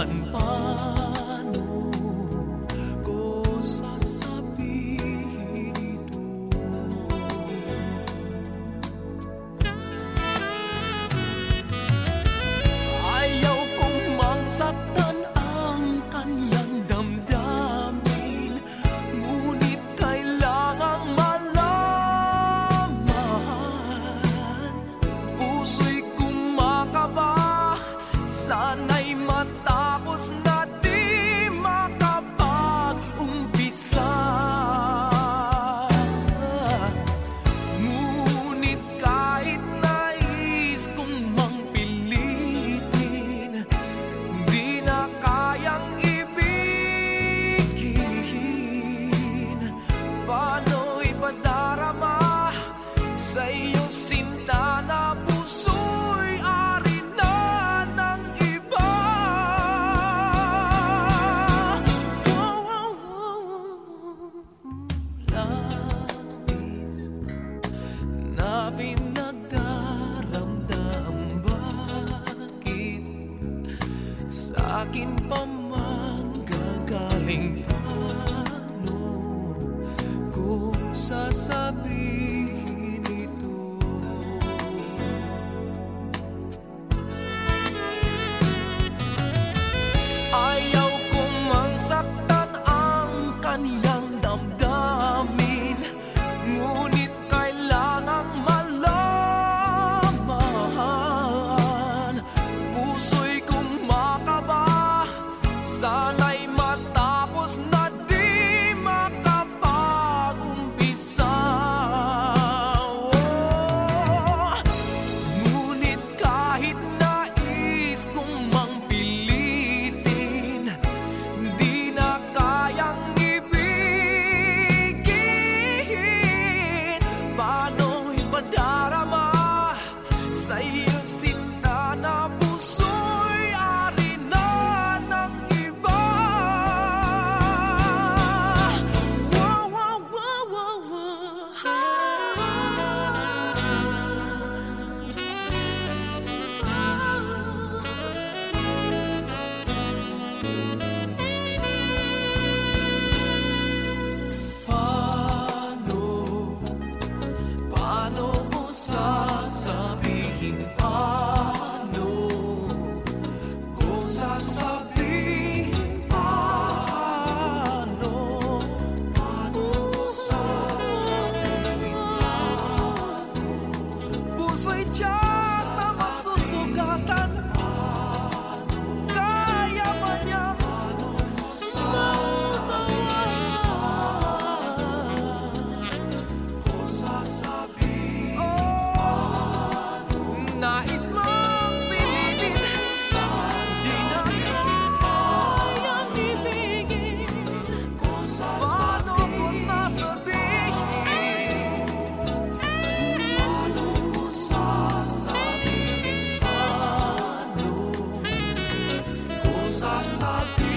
恨吧 sa iyong sinta ari na iba. Na pinagdaramdam bakit sa akin pa man gagaling? Sasabihin? Ayaw kong mangsaktan ang kaniyang my nose. saw sabedoria.